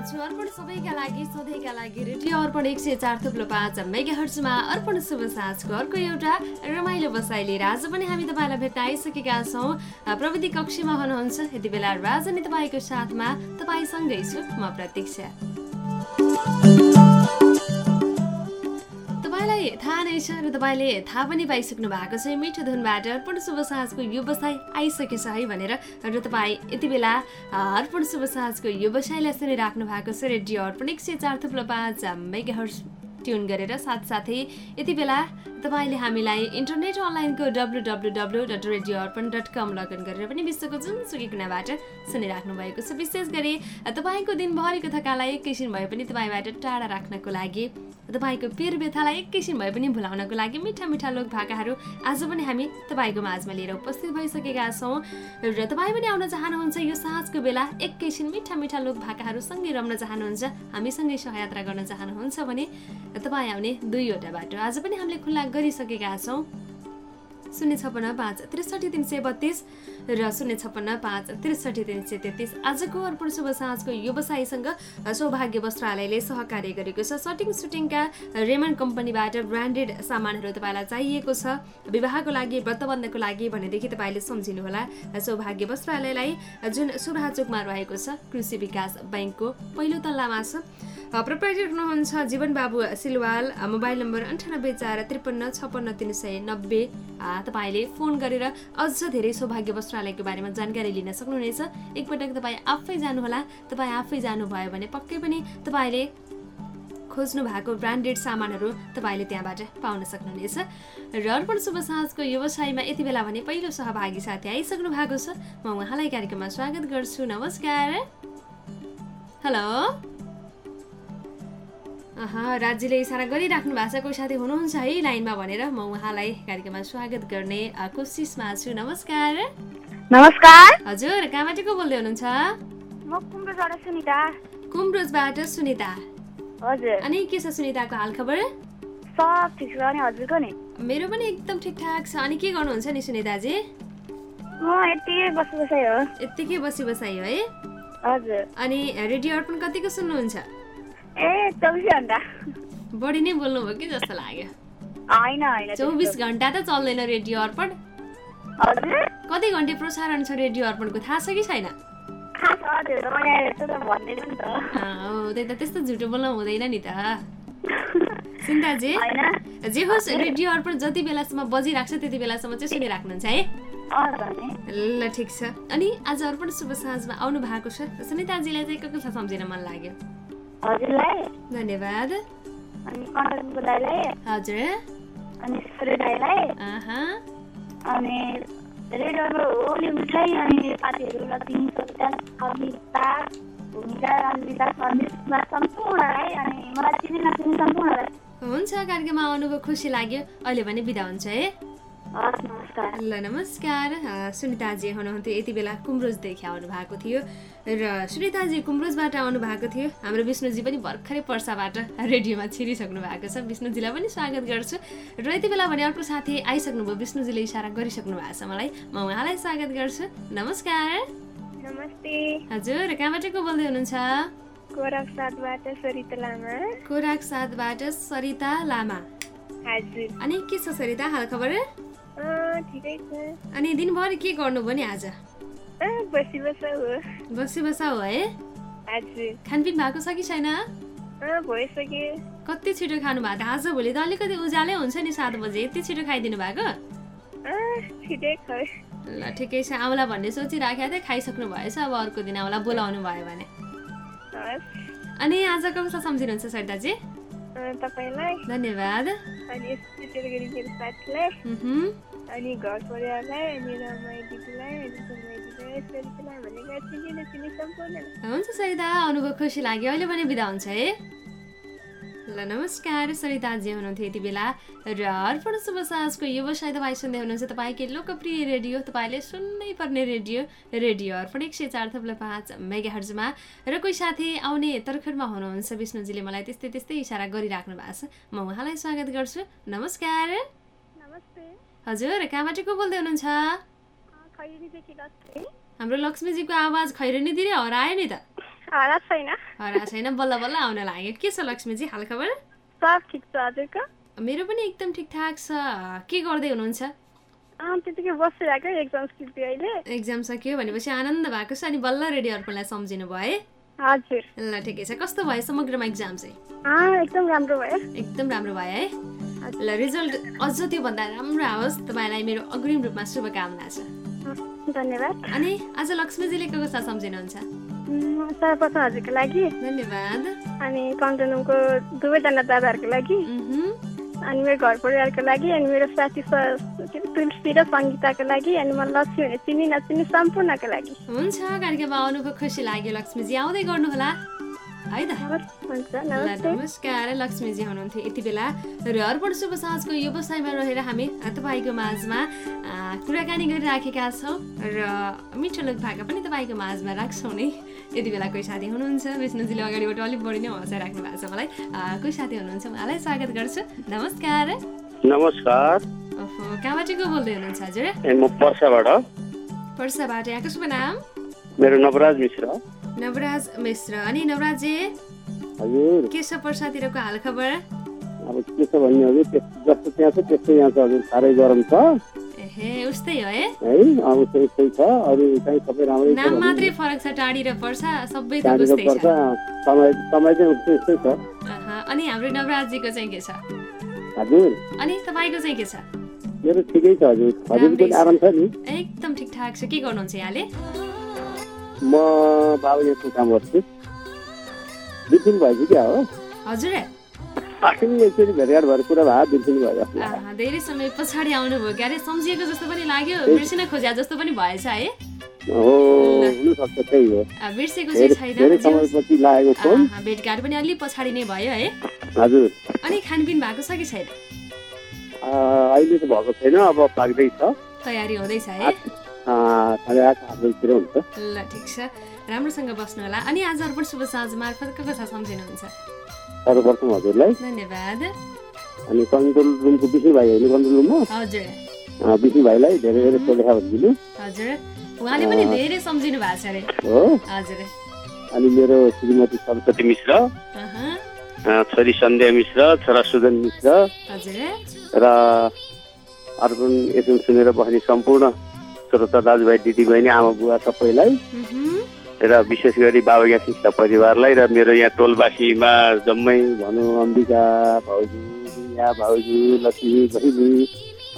चाहन्छु अर्पण सबैका लागि सधैँका लागि रेडियो अर्पण एक सय चार थुप्रो पाँच मेगा हर्चमा अर्पण शुभ साँझको अर्को एउटा रमाइलो बसाइ लिएर आज पनि हामी तपाईँलाई भेट्न आइसकेका छौँ। प्रविधि कक्षमा हुनुहुन्छ। यति बेला राजनी तपाईँको साथमा तपाईँसँगै छु। म प्रतीक्षा। तपाईँलाई थाहा नै छ र तपाईँले थाहा पनि पाइसक्नु भएको छ मिठो धुनबाट अर्पण शुभ साँझको व्यवसाय आइसकेछ है भनेर र तपाईँ यति बेला अर्पण शुभ साँझको व्यवसायलाई सुनिराख्नु भएको छ रेडियो अर्पण एक सय चार थुप्रो पाँच मेगा ट्युन गरेर साथसाथै यति बेला तपाईँले हामीलाई इन्टरनेट अनलाइनको W W W dot radio Arpan dot com log in गरेर पनि विश्वको जुनसुकै कुनाबाट सुनिराख्नु भएको छ। विशेष गरी तपाईँको दिनभरिको थकालाई एकैछिन भए पनि तपाईँबाट टाढा राख्नको लागि तपाईँको पेर व्यथालाई एकैछिन भए पनि भुलाउनको लागि मिठा मिठा लोक भाकाहरू आज पनि हामी तपाईँको माझमा लिएर उपस्थित भइसकेका छौँ। र तपाईँ पनि आउन चाहनुहुन्छ यो साँझको बेला एकैछिन मिठा मिठा लोक भाकाहरू सँगै रम्न चाहनुहुन्छ हामीसँगै सहयात्रा गर्न चाहनुहुन्छ भने तपाईँ आउने दुईवटा बाटो आज पनि हामीले खुल्ला गरिसकेका छौँ। शून्य छप्पन्न पाँच त्रिसठी तिन सय बत्तिस र शून्य छप्पन्न पाँच त्रिसठी तिन सय तेत्तिस। आजको अर्पण शुभ साँझको व्यवसायीसँग सौभाग्य वस्त्रालयले सहकार्य गरेको छ। सटिङ सुटिङका रेमन कम्पनीबाट ब्रान्डेड सामानहरू तपाईँलाई चाहिएको छ। विवाहको लागि व्रतबन्धको लागि भनेदेखि तपाईँले सम्झिनुहोला। सौभाग्य वस्त्रालयलाई जुन सुराचोकमा रहेको छ कृषि विकास बैङ्कको पहिलो तल्लामा छ। प्रोप्राइटर हुनुहुन्छ जीवन बाबु सिलवाल। मोबाइल नम्बर अन्ठानब्बे चार त्रिपन्न छप्पन्न तिन सय नब्बे। तपाईँले फोन गरेर अझ धेरै सौभाग्य वस्त्रालयको बारेमा जानकारी लिन सक्नुहुनेछ। एकपटक तपाईँ आफै जानुहोला। तपाईँ आफै जानुभयो भने पक्कै पनि तपाईँले खोज्नु भएको ब्रान्डेड सामानहरू तपाईँले त्यहाँबाट पाउन सक्नुहुनेछ। र अर्पण शुभ साँझको व्यवसायमा यति बेला भने पहिलो सहभागी साथी आइसक्नु भएको छ। म उहाँलाई कार्यक्रममा स्वागत गर्छु। नमस्कार। हेलो। राज्यले इसारा गरिराख्नु भएको छ कोही साथी हुनुहुन्छ है लाइनमा भनेर म उहाँलाई कार्यक्रममा स्वागत गर्ने कोसिसमा छु। नमस्कार। नमस्कार। हजुर कहाँबाट को बोल्दै हुनुहुन्छ? म कुम्रोबाट सुनिता। कुम्रोजबाट सुनिता। हजुर। अनि के छ सुनिताको हालखबर? सब ठिक छ अनि हजुरको नि? मेरो पनि एकदम ठिकठाक छ। अनि के गर्नुहुन्छ नि सुनिताजी? म यति बसी बसाइ हो। यत्तिकै बसी बसाइ हो है? हजुर। अनि रेडियो अर्पण कतिको सुन्नुहुन्छ? ए चौबिस घन्टा बढी नै बोल्नुभयो कि जस्तो लाग्यो। होइन होइन चौबिस घन्टा त चल्दैन रेडियो अर्पण। हजुर। कति घन्टे प्रसारण छ रेडियो अर्पणको? थाहा छ कि छैन? त त्यही त्यस्तो झुटो बोल्न हुँदैन नि त। सिन्ताजी होइन। जे होस् रेडियो अर्पण जति बेलासम्म बजिरहेको छ त्यति बेलासम्म चाहिँ सुनिराख्नुहुन्छ है? ल ठिक छ। अनि आज अर्पण शुभ साँझमा आउनु भएको छ। सुनिताजीलाई चाहिँ को को छ सम्झिन मन लाग्यो? हजुरलाई। धन्यवाद। अनि कन्टनको दाईलाई हजुर। अनि सूर्य दाईलाई। अनि रेडियोको होली मिठाई अनि साथीहरू लक्ष्मी सविता कविता भूमिका विकास सर्भिसमा सम्पूर्णलाई अनि मलाई चिने नचिने सम्पूर्णलाई। हुन्छ कार्यक्रममा आउनुभयो खुसी लाग्यो। अहिले भने बिदा हुन्छ है। ल नमस्कार। सुनिताजी हुनुहुन्थ्यो यति बेला कुम्रोजदेखि आउनु भएको थियो र सुनिताजी कुम्रोजबाट आउनु भएको थियो। हाम्रो विष्णुजी पनि भर्खरै पर्साबाट रेडियोमा छिरिसक्नु भएको छ। विष्णुजीलाई पनि स्वागत गर्छु। र यति बेला भने अर्को साथी आइसक्नुभयो। विष्णुजीले इसारा गरिसक्नु भएको छ मलाई। म उहाँलाई स्वागत गर्छु। नमस्कार। नमस्ते। हजुर कहाँबाट को बोल्दै हुनुहुन्छ? कोराक साथबाट सरिता लामा। अनि के छ सरिता? हाल खबर? ठिकै छ। अनि दिनभरि के गर्नुभयो नि आज? बसी बस हो। बसी बसा हो है? हजुर खानपिन भएको छ कि छैन? भइसक्यो। कति छिटो खानु भएको? आज भोलि त अलिकति उज्यालै हुन्छ नि सात बजे। यति छिटो खाइदिनु भएको? ल ठिकै छ। आउँला भन्ने सोचिराखेको थिएँ खाइसक्नु भएछ। अब अर्को दिन आउँला बोलाउनु भयो भने। अनि आज कस्तो सम्झिनुहुन्छ सरिताजी तपाईँलाई। धन्यवाद। अनि अनि घर परिवारलाई अनि रमाई दिदीलाई अनि सुनमाई दिदीलाई सरितालाई भनेको चिने नचिने सम्पूर्ण। हुन्छ सरिता अनुभव खुसी लाग्यो। अहिले पनि बिदा हुन्छ है? ल नमस्कार सरिताजी हुनुहुन्थ्यो यति बेला। र अर्पण शुभ साँझको व्यवसाय तपाईँ सुन्दै हुनुहुन्छ। तपाईँकै लोकप्रिय रेडियो तपाईँले सुन्नै पर्ने रेडियो रेडियो अर्पण एक सय चार थप्लो पाँच मेगा हर्जमा र कोही साथी आउने तर्खरमा हुनुहुन्छ। विष्णुजीले मलाई त्यस्तै त्यस्तै इसारा गरिराख्नु भएको छ। म उहाँलाई स्वागत गर्छु। नमस्कार। नमस्ते। हजुर कहाँबाट को बोल्दै हुनुहुन्छ? हाम्रो लक्ष्मीजीको आवाज खैरनीतिरै हरायो नि त। हरा छैन। बल्ल बल्ल आउन लाग्यो। के छ लक्ष्मीजी छ हजुरको? मेरो पनि एकदम ठिकठाक छ। के गर्दै हुनुहुन्छ? एक्जाम सकियो भनेपछि आनन्द भएको छ अनि बल्ल रेडी अर्पणलाई सम्झिनु भयो। है हजुर। ल ठिकै छ। कस्तो भयो समग्रमा एक्जाम चाहिँ? एकदम राम्रो भयो। एकदम राम्रो भयो है। ल रिजल्ट अझ त्योभन्दा राम्रो आओस् तपाईँलाई मेरो अग्रिम रूपमा शुभकामना छ। धन्यवाद। अनि आज लक्ष्मीजीले को कसलाई सम्झिनुहुन्छ? सर्वप्रथम हजुरको लागि। धन्यवाद। अनि कन्ट्रोलको दुवैजना दादाहरूको लागि। अनि मेरो घर परिवारको लागि। अनि मेरो साथी तुलसी र सङ्गीताको लागि। अनि म लक्ष्मी भने चिनी नचिनी सम्पूर्णको लागि। हुन्छ कार्यक्रममा आउनुभयो खुसी लाग्यो लक्ष्मीजी। आउँदै गर्नुहोला। है त नमस्कार लक्ष्मीजी हुनुहुन्थ्यो यति बेला। र अर्पण शुभ साँझको व्यवसायमा रहेर हामी तपाईँको माझमा कुराकानी गरिराखेका छौँ। र मिठो लोक भाका पनि तपाईँको माझमा राख्छौँ नि। यति बेला कोही साथी हुनुहुन्छ? विष्णुजीले अगाडिबाट अलिक बढी नै हँसाइराख्नु भएको छ मलाई। कोही साथी हुनुहुन्छ? उहाँलाई स्वागत गर्छु। नमस्कार। नमस्कार। ओहो कहाँबाट को बोल्दै हुनुहुन्छ हजुर? ए, म पर्साबाट। पर्साबाट। यहाँको शुभ नाम? मेरो नवराज मिश्र। नवराज मिश्र अनि नवराजी हजुर। के छ पर्सातिरको हालखबर। अब के छ भन्ने हजुर जस्तो त्यहाँ छ त्यस्तै यहाँ छ हजुर साह्रै गरम छ। उस्तै हो है है अब त्यही त्यही छ। अरू चाहिँ सबै राम्रै छ नाम भनौँ। मात्रै फरक छ टाढी र पर्सा सबै त गाडीको उस्तै पर्छ छ समय समय चाहिँ उस्तै उस्तै छ। अहँ, अनि हाम्रो नवराजीको चाहिँ के छ? हजुर। अनि तपाईँको चाहिँ के छ? मेरो ठिकै छ हजुर। हजुर राम्रै पनि छ। आराम छ। नि एकदम ठिकठाक छ। के गर्नुहुन्छ यहाँले? म बाबु यस्तो काम गर्छु बिर्सिनु भएछ क्या हो? हजुर। एकचोटि भेटघाट भएर कुरा भयो बिर्सिनु भयो धेरै समय पछाडि आउनुभयो। क्यारे सम्झिएको जस्तो पनि लाग्यो। बिर्सिन खोज्या जस्तो पनि भएछ है। बिर्सेको चाहिँ छैन भेटघाट पनि अलि पछाडि नै भयो है। हजुर। अनि खानपिन भएको छ कि छैन? अहिले त भएको छैन अब पाक्दैछ तयारी हुँदैछ है। साढे आठ आठ बजीतिर हुन्छ ल ठिक छ राम्रोसँग बस्नु होला अनि आज अर्पण शुभ साँझ मार्फत को कसलाई सम्झिनुहुन्छ सर्वप्रथम हजुरलाई धन्यवाद अनि कन्ट्रोल रुमको विष्णु भाइ होइन कन्ट्रोल रुममा हजुर विष्णु भाइलाई धेरै धेरै शुभेच्छा भनिदिनु हजुर उहाँले पनि धेरै सम्झिनु भएको छ अरे हो हजुर अनि मेरो श्रीमती सरस्वती मिश्र छोरी सन्ध्या मिश्र छोरा सुजन मिश्र र अर्पण एफएम सुनेर बस्ने सम्पूर्ण श्रोता दाजुभाइ दिदीबहिनी आमा बुवा सबैलाई र विशेष गरी बाबा शिक्षा परिवारलाई र मेरो यहाँ टोलबासीमा जम्मै भनौँ अम्बिका भाउजू रिया भाउजू लक्ष्मी बहिनी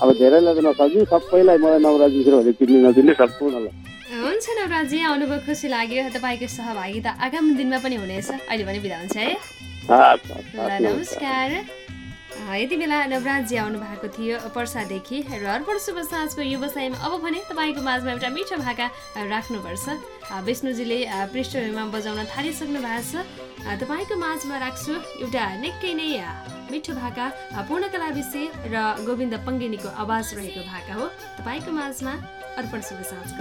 अब धेरैलाई त नसक्नु सबैलाई मलाई नवराज भनेर चिन्ने नचिन्ने सम्पूर्णलाई हुन्छ नवराजी आउनुभयो खुसी लाग्यो। तपाईँको सहभागिता आगामी दिनमा पनि हुनेछ। अहिले पनि बिदा हुन्छ है। नमस्कार। यति बेला नवराजी आउनु भएको थियो पर्सादेखि र अर्पण शुभ साँझको व्यवसायमा अब भने तपाईँको माझमा एउटा मिठो भाका राख्नुपर्छ। विष्णुजीले पृष्ठभूमिमा बजाउन थालिसक्नु भएको छ। तपाईँको माझमा राख्छु एउटा निकै नै मिठो भाका पूर्णकला विषय र गोविन्द पङ्गेनीको आवाज रहेको भाका हो। तपाईँको माझमा अर्पण शुभ साँझको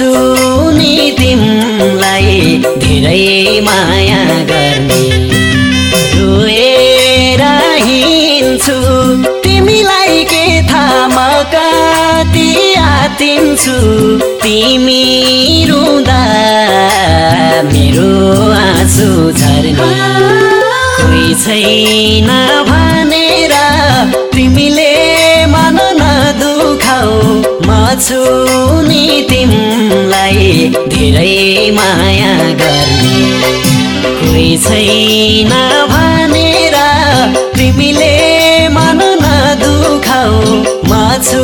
छु नि तिमीलाई धेरै माया गर्ने। रोएर हिँड्छु तिमीलाई के थाहा म कति आतिन्छु तिमी रुँदा मेरो आँसु झर्ने। कोही छैन भनेर तिमीले मन नदुखाऊ म छु नि धेरै माया गर्ने कोही छैन भनेर तिमीले मन नदुखाऊ म छु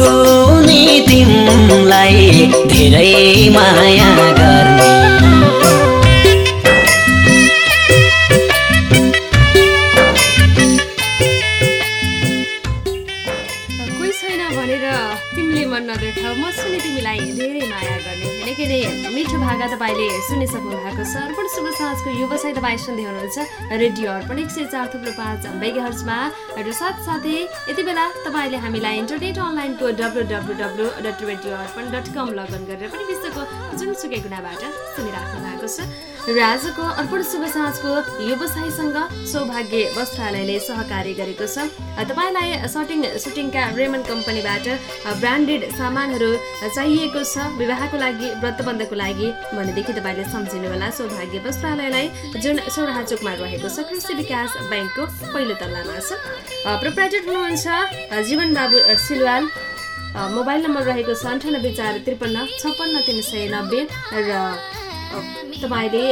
नि तिमीलाई धेरै माया गर्ने। सुनिसक्नु भएको छ। अर्पण शुभ साँझको व्यवसाय तपाईँ सुन्दै हुनुहुन्छ रेडियो अर्पण एक सय चार थुप्रो पाँच मेगा हर्चमा र साथसाथै यति बेला तपाईँले हामीलाई इन्टरनेट अनलाइनको W W W dot radio Arpan dot com log in गरेर पनि विश्वको जुनसुकै गुणाबाट सुनिराख्नु भएको छ। र आजको अर्पण शुभ साँझको व्यवसायसँग सौभाग्य वस्त्रालयले सहकार्य गरेको छ। तपाईँलाई सर्टिङ सुटिङका रेमन कम्पनीबाट ब्रान्डेड सामानहरू चाहिएको छ। विवाहको लागि व्रतबन्धको लागि भनेदेखि तपाईँले सम्झिनु होला। सौभाग्य वस्त्रालयलाई जुन सौराहा चोकमा रहेको छ कृषि विकास ब्याङ्कको पहिलो तल्लामा छ। प्रोप्राइटर हुनुहुन्छ जीवन बाबु सिलवाल। मोबाइल नम्बर रहेको छ अन्ठानब्बे चार त्रिपन्न छप्पन्न तिन सय नब्बे। र तपाईँले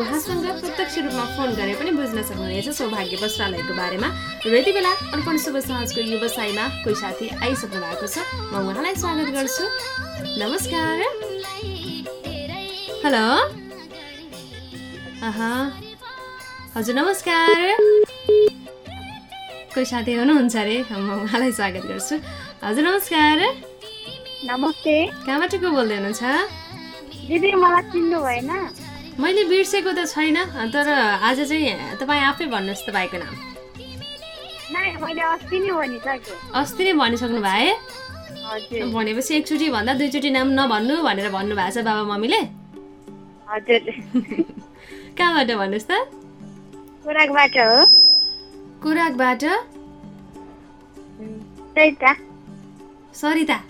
उहाँसँग प्रत्यक्ष रूपमा फोन गरेर पनि बुझ्न सक्नुहुनेछ सौभाग्य वस्त्रालयको बारेमा। र यति बेला अर्पण शुभ साँझको व्यवसायमा कोही साथी आइसक्नु भएको छ। म उहाँलाई स्वागत गर्छु। नमस्कार। हेलो हजुर नमस्कार। कोही साथी हुनुहुन्छ अरे? म उहाँलाई स्वागत गर्छु। हजुर नमस्कार। नमस्ते। कहाँबाट को बोल्दै हुनुहुन्छ? दिदी मलाई चिन्नु भएन। मैले बिर्सेको त छैन तर आज चाहिँ तपाईँ आफै भन्नुहोस् तपाईँको नाम। अस्ति नै भनिसक्नु भए? हजुर। भनेपछि एकचोटि भन्दा दुईचोटि नाम नभन्नु भनेर भन्नुभएको छ बाबा मम्मीले। हजुर कहाँबाट भन्नुहोस् त खोराकबाट हो सरिता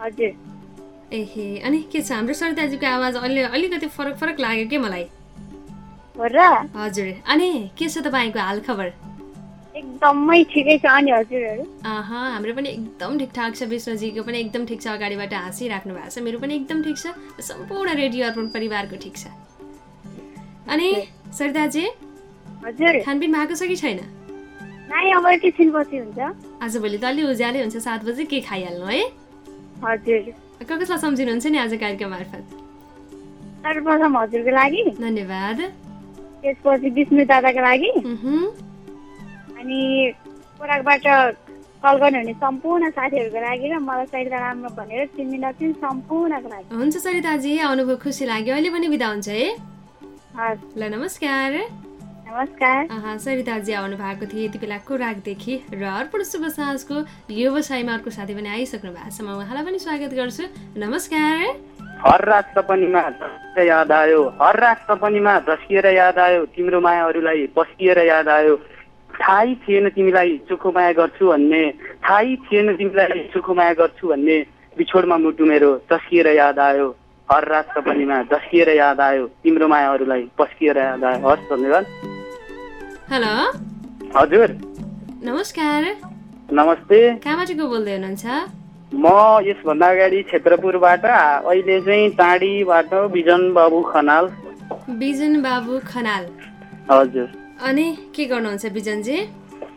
हजुर एहे अनि के छ हाम्रो सरिताजीको आवाज अलि अलिकति फरक फरक लाग्यो के मलाई हजुर अनि के छ तपाईँको हाल खबर एकदमै ठिकै छ अनि हजुरहरू? हाम्रो पनि एकदम ठिकठाक छ विष्णुजीको पनि एकदम ठिक छ अगाडिबाट हाँसिराख्नु भएको छ मेरो पनि एकदम ठिक छ सम्पूर्ण रेडियो अर्पण परिवारको ठिक छ। अनि सरिताजी हजुर। खानपिन भएको छ कि छैन? हुन्छ। आजभोलि त अलि उज्यालै हुन्छ सात बजी के खाइहाल्नु है? हजुर। कसलाई सम्झिनुहुन्छ नि आज कार्यक्रम मार्फत? सर्वप्रथम हजुरको लागि। धन्यवाद। त्यसपछि विष्णु दादाको लागि। अनि खोराकबाट कल गर्नुहुने सम्पूर्ण साथीहरूको लागि र मलाई सरिता राम्रो भनेर चिन्ने नचिन् सम्पूर्णको लागि हुन्छ सरिताजी अनुभव खुसी लाग्यो। अहिले पनि बिदा हुन्छ है? हस्। ल नमस्कार। नमस्कार। सरिताजी आउनु भएको थियो यति बेला कोराकदेखि र अर्पण शुभ साँझको व्यवसायमा अर्को साथी पनि आइसक्नु भएको छ। म उहाँलाई पनि स्वागत गर्छु। नमस्कार। हर रात सपनीमा झस्किएर याद आयो। हर रात सपनीमा झस्किएर याद आयो। तिम्रो मायाहरूलाई पस्किएर याद आयो। थाहै थिएन तिमीलाई चोखो माया गर्छु भन्ने थाहै थिएन तिमीलाई चोखो माया गर्छु भन्ने बिछोडमा मुटु मेरो झस्किएर याद आयो। हर रात सपनीमा झस्किएर याद आयो। तिम्रो मायाहरूलाई पस्किएर याद आयो। हस् धन्यवाद। हेलो। हजुर। नमस्कार। नमस्ते। कहाँबाट को बोल्दै हुनुहुन्छ? म यसभन्दा अगाडि क्षेत्रपुरबाट अहिले चाहिँ टाढीबाट बिजन बाबु खनाल। बिजन बाबु खनाल। हजुर। अनि के गर्नुहुन्छ बिजनजी?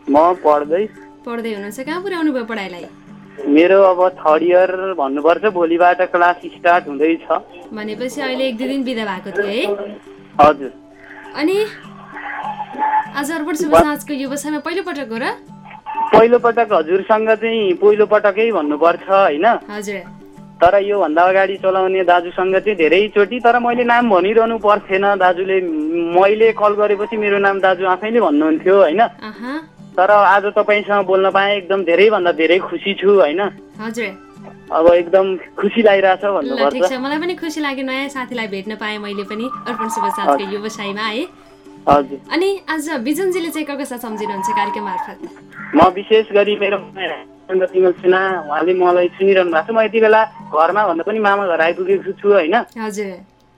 म पढ्दै। पढ्दै हुनुहुन्छ। कहाँ पुर्याउनु भयो पढाइलाई? मेरो अब थर्ड इयर भन्नुपर्छ भोलिबाट क्लास स्टार्ट हुँदैछ। भनेपछि अहिले एक दुई दिन बिदा भएको थियो है? हजुर। अनि आज अर्पण शुभ साँझको व्यवसायमा पहिलोपटक हो र? पहिलोपटक हजुरसँग चाहिँ पहिलोपटकै भन्नुपर्छ होइन? हजुर। तर योभन्दा अगाडि चलाउने दाजुसँग चाहिँ धेरैचोटि तर मैले नाम भनिरहनु पर्थेन दाजुले। मैले कल गरेपछि मेरो नाम दाजु आफैले भन्नुहुन्थ्यो होइन? तर आज तपाईँसँग बोल्न पाएँ एकदम धेरैभन्दा धेरै खुसी छु होइन? अब एकदम खुसी लागिरहेछ भन्नुपर्छ। छ। मलाई पनि खुसी लाग्यो नयाँ साथीलाई भेट्न पाएँ मैले पनि। अर्पण शुभ व्यवसायमा है? हजुर। अनि आज बिजनजीले चाहिँ कसलाई सम्झिनुहुन्छ कार्यक्रम मार्फत? म विशेष गरी मेरो तिमल सिन्हा उहाँले मलाई सुनिरहनु भएको छ। म यति बेला घरमा भन्दा पनि मामा घर आइपुगेको छु होइन।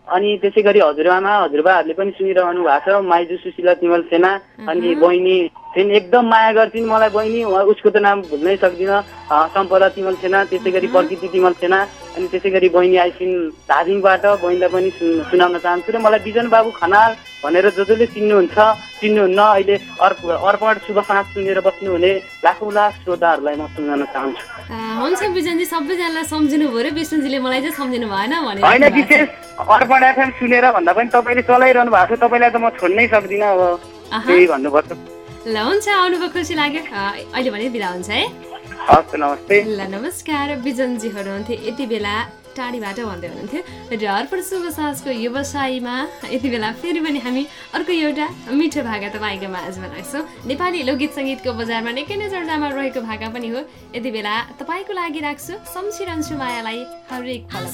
अनि त्यसै गरी हजुरआमा हजुरबाहरूले पनि सुनिरहनु भएको छ। माइजू सुशीला तिमल सेना अनि बहिनी फेरि एकदम माया गर्छिन् मलाई बहिनी। उहाँ उसको त नाम भुल्नै सक्दिनँ। सम्पदा तिमल सेना त्यसै गरी प्रकृति तिमल सेना अनि त्यसै गरी बहिनी आइसिन् धादिङबाट बहिनीलाई पनि सुन- सुनाउन चाहन्छु। र मलाई बिजन बाबु खनाल भनेर जो जसले चिन्नुहुन्छ चिन्नुहुन्न अहिले अर्प अर्पण शुभ साँझ सुनेर बस्नुहुने लाखौँ लाख श्रोताहरूलाई म सुनाउन चाहन्छु। हुन्छ बिजनजी सबैजनालाई सम्झिनु भयो र विष्णुजीले मलाई चाहिँ सम्झिनु भएन भनेर होइन। विशेष अर्पण एफएम सुनेर भन्दा पनि तपाईँले चलाइरहनु भएको छ तपाईँलाई त म छोड्नै सक्दिनँ अब। त्यही भन्नुपर्छ। ल हुन्छ आउनुभयो खुसी लाग्यो। अहिले भने बिदा हुन्छ है। हस् नमस्ते। ल नमस्कार बिजनजी हुनुहुन्थ्यो यति बेला। टाढीबाट भन्दै हुनुहुन्थ्यो। र अर्पण शुभ साँझको व्यवसायमा यति बेला फेरि पनि हामी अर्को एउटा मिठो भाका तपाईँको माझमा राख्छौँ नेपाली लोकगीत सङ्गीतको बजारमा निकै नै चर्चामा रहेको भाका पनि हो। यति बेला तपाईँको लागि राख्छु सम्झिरहन्छु मायालाई हरेक पल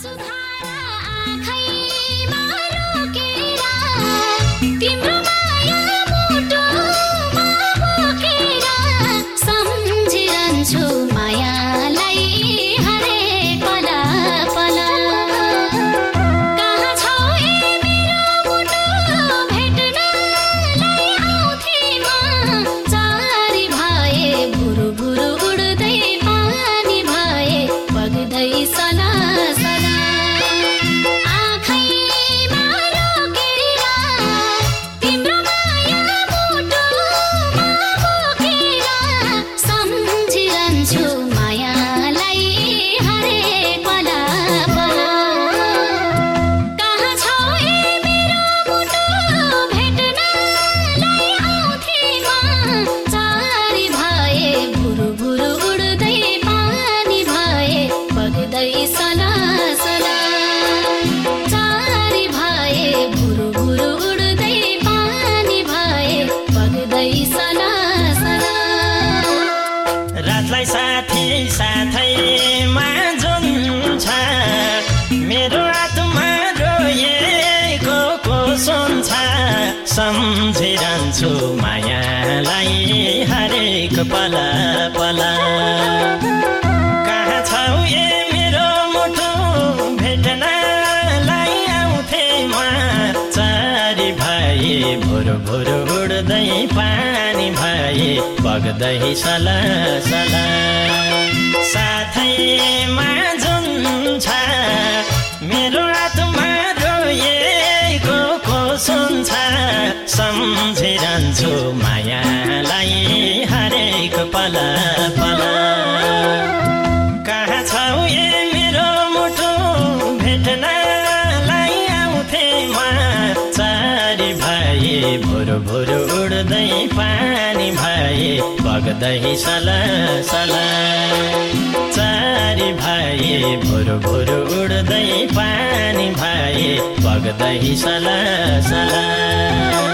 बग्दै सला सला साथैमा जुन छ मेरो आत्मा रोएको को सुन्छ सम्झिरहन्छु मायालाई हरेक पल पल। बग्दै सला सला। चारी भाइ भुरु भुरु उड्दै पानी भए बग्दै सला सला।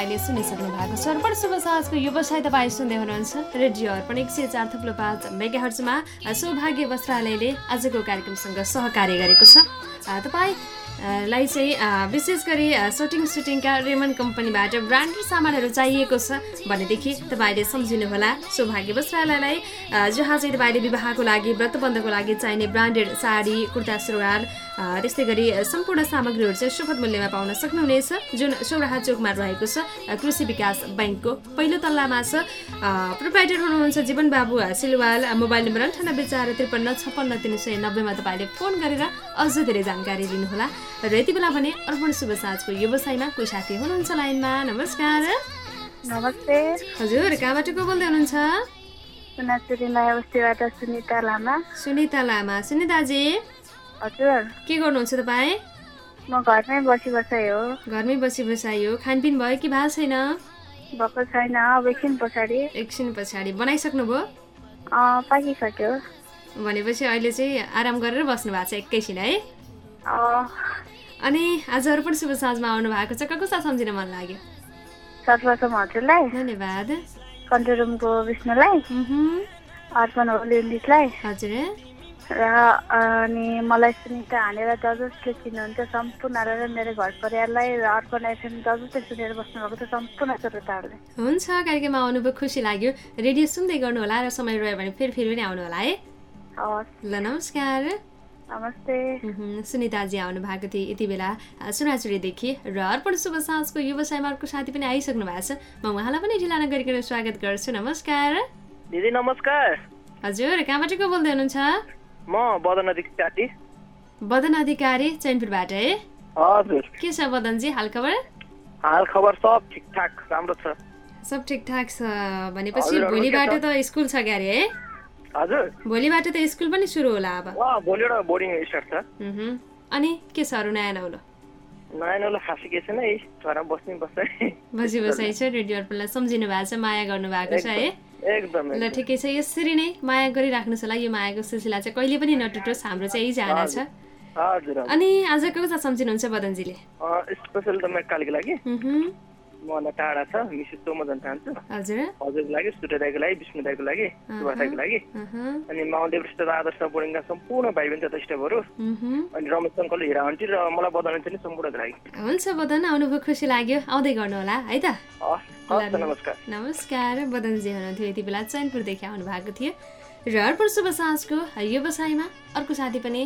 तपाईँले सुनिसक्नु भएको छ। अर्पण शुभ साँझको व्यवसाय तपाईँ सुन्दै हुनुहुन्छ। रेडियो अर्पण एक सय चार थप्लो पाँच मेगा हर्चमा सौभाग्य वस्त्रालयले आजको कार्यक्रमसँग सहकार्य गरेको छ। अ, तपाईँ अ, लाई चाहिँ विशेष गरी सटिङ सुटिङका रेमन कम्पनीबाट ब्रान्डेड सामानहरू चाहिएको छ भनेदेखि तपाईँले सम्झिनुहोला सौभाग्य वस्त्रालयलाई जहाँ चाहिँ तपाईँले विवाहको लागि व्रतबन्धको लागि चाहिने ब्रान्डेड साडी कुर्ता सुरुवाल त्यस्तै गरी सम्पूर्ण सामग्रीहरू चाहिँ सुपथ मूल्यमा पाउन सक्नुहुनेछ जुन सौराहा चोकमा रहेको छ कृषि विकास ब्याङ्कको पहिलो तल्लामा छ। प्रोभाइडर हुनुहुन्छ जीवन बाबु सिलवाल मोबाइल नम्बर अन्ठानब्बे चार त्रिपन्न छप्पन्न तिन सय नब्बेमा तपाईँले फोन गरेर अझ धेरै जानकारी लिनुहोला। र यति बेला भने अर्पण शुभ साँझको व्यवसायमा कोही साथी हुनुहुन्छ लाइनमा? नमस्कार। नमस्ते। हजुर कहाँबाट को बोल्दै हुनुहुन्छ? सुनिता लामा। सुनिताजी। हजुर। के गर्नुहुन्छ तपाईँ म घरमै बसी बसाइ हो घरमै बसी बसाइ हो खानपिन भयो कि भएको छैन? भएको छैन अब एकछिन पछाडि। एकछिन पछाडि। बनाइसक्नुभयो पाकिसक्यो। भनेपछि अहिले चाहिँ आराम गरेर बस्नु भएको छ एकैछिन है? अनि आजहरू पनि शुभ साँझमा आउनु भएको छ। साथ सम्झिन मन लाग्यो? सर्वप्रथम हजुरलाई। धन्यवाद। कन्ट्रोल रुमको विष्णुलाई अर्पण ओलिन्दिसलाई हजुर। र अनि मलाई सुनिता हानेर ज जसले चिन्नुहुन्छ सम्पूर्णलाई र मेरो घर परिवारलाई र अर्पण एफएम ज जसले सुनेर बस्नुभएको छ सम्पूर्ण श्रोताहरूलाई हुन्छ कार्यक्रममा आउनुभयो खुसी लाग्यो। रेडियो सुन्दै गर्नुहोला र समय रह्यो भने फेरि फेरि पनि आउनु होला है ल नमस्कार। नमस्ते। सुनिताजी आउनु भएको थियो यति बेला। सुनाचुरीदेखि र अर्पण शुभ साँझको व्यवसायमा अर्को साथी पनि आइसक्नु भएको छ। म उहाँलाई पनि ढिला नगरिकन स्वागत गर्छु। नमस्कार। दिदी नमस्कार। हजुर कहाँबाट को बोल्दै हुनुहुन्छ? म बदन अधिकारी बदन अधिकारी चैनपुरबाट है हजुर। के छ बदनजी हालखबर हाल खबर सब ठिकठाक राम्रो छ। सब ठिकठाक छ भनेपछि भोलिबाट? त स्कुल छ क्यारे है हजुर। भोलिबाट त स्कुल पनि सुरु होला अब। भोलिबाट बोर्डिङ स्टार्ट छ। अनि के छ अरू नयाँ नौलो? नयाँ नौलो खासै के छैन है छोरा बस्ने बस्छ। बसी बसाइ छ रेडियो अर्पणलाई सम्झिनु भएको छ माया गर्नु भएको छ है एकदम ल ठिकै छ। यसरी नै माया गरिराख्नुहोस् होला। यो मायाको सिलसिला चाहिँ कहिले पनि नटुटोस्। हाम्रो चाहिँ यही चाहना छ। अनि आज को साथ सम्झिनुहुन्छ बदनजीले। स्पेसल त लागि। मभन्दा टाढा छ मिसिस सोमा जान चाहन्छु हजुर। हजुरको लागि सूर्य दाईको लागि विष्णु दाईको लागि सुभाष दाईको लागि। अनि माउन्ट एभरेस्ट आदर्श बोर्डिङका सम्पूर्ण भाइ बहिनी तथा स्टाफहरू। अनि रमेश अङ्कल हिरा आन्टी र मलाई बदन चाहिँ सम्पूर्णको लागि। हुन्छ बदन आउनुभयो खुसी लाग्यो। आउँदै गर्नु होला है त? नमस्कार। नमस्कार। बदनजी हुनुहुन्थ्यो। यति बेला चैनपुरदेखि आउनु भएको थियो। र अर्पण शुभ साँझको व्यवसायमा अर्को साथी पनि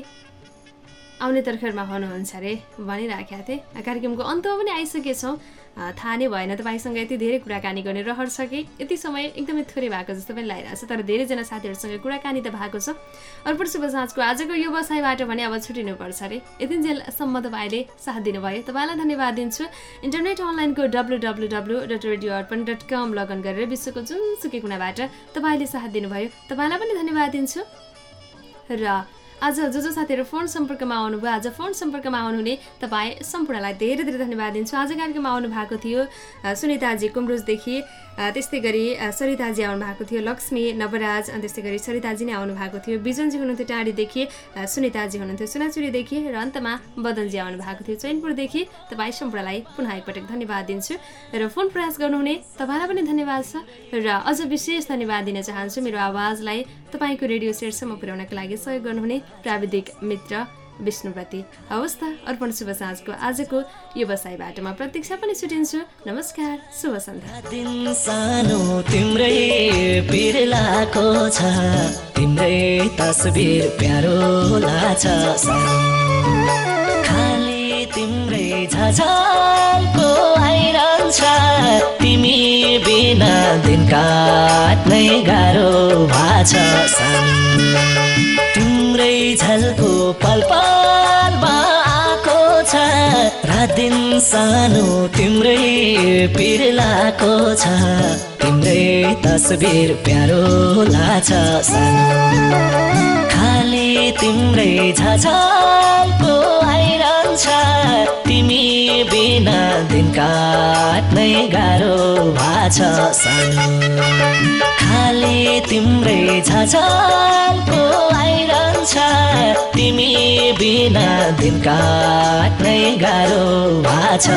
आउने तर्खरमा हुनुहुन्छ अरे भनिराखेका थिएँ। कार्यक्रमको अन्तमा पनि आइसकेछौँ। थाहा नै भएन तपाईँसँग यति धेरै कुराकानी गर्ने रहर छ कि यति समय एकदमै थोरै भएको जस्तो पनि लागिरहेको छ तर धेरैजना साथीहरूसँग कुराकानी त भएको छ। अर्पण शुभ साँझको आजको व्यवसायबाट भने अब छुटिनुपर्छ अरे। यतिन्जेलसम्म तपाईँले साथ दिनुभयो। तपाईँलाई धन्यवाद दिन्छु। इन्टरनेट अनलाइनको W W W dot radio Arpan dot com log in गरेर विश्वको जुनसुकै कुनाबाट तपाईँले साथ दिनुभयो। तपाईँलाई पनि धन्यवाद दिन्छु। र आज जो जो साथीहरू फोन सम्पर्कमा आउनुभयो आज फोन सम्पर्कमा आउनुहुने तपाईँ सम्पूर्णलाई धेरै धेरै धन्यवाद दिन्छु। आज कार्यक्रममा आउनु भएको थियो सुनिताजी कुमरुजदेखि त्यस्तै गरी सरिताजी आउनु भएको थियो लक्ष्मी नवराज अनि त्यस्तै गरी सरिताजी नै आउनु भएको थियो। बिजनजी हुनुहुन्थ्यो टाढीदेखि सुनिताजी हुनुहुन्थ्यो सुनाचुरीदेखि र अन्तमा बदनजी आउनु भएको थियो चैनपुरदेखि। तपाईँ सम्पूर्णलाई पुनः एकपटक धन्यवाद दिन्छु। र फोन प्रयास गर्नुहुने तपाईँलाई पनि धन्यवाद छ। र अझ विशेष धन्यवाद दिन चाहन्छु मेरो आवाजलाई तपाईँको रेडियो सेटसम्म पुर्याउनका लागि सहयोग गर्नुहुने। प्राविधिक मित्र विष्णुप्रति। हवस् त अर्पण शुभ साँझको आजको व्यवसायबाट म प्रतीक्षा पनि छुटिन्छु। नमस्कार शुभ सन्ध्या। तिम्रै छ। झझलको आइरहन्छ तिमी बिना दिन काट्नै गाह्रो भाछ सानो तिम्रै झल्को पल पलमा आएको छ। रात दिन सानो तिम्रै पिर्लाको छ। तिम्रै तस्बिर प्यारो सानो खाली तिम्रै झझल्को आइरहन्छ तिमी बिना दिन काट्नै गाह्रो भाछ सानो। खाली तिम्रै झझल्को आइरहन्छ तिमी बिना दिन काट्नै गाह्रो भाछ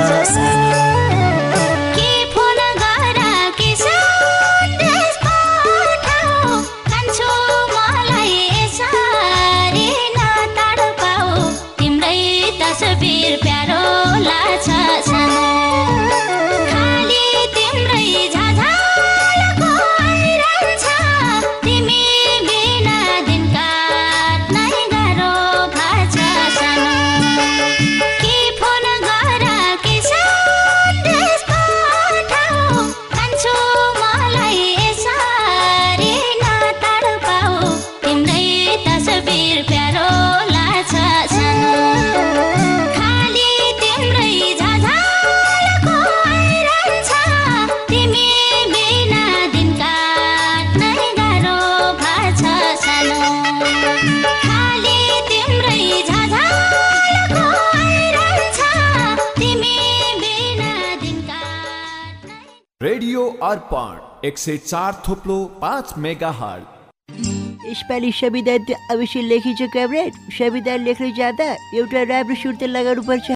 अर्पण एक सय चार थोप्लो पाँच मेगा हट यसपालि संविधान त अवश्य लेखिन्छ कमरेड संविधान लेख्न जाँदा एउटा राम्रो सुट त लगाउनु पर्छ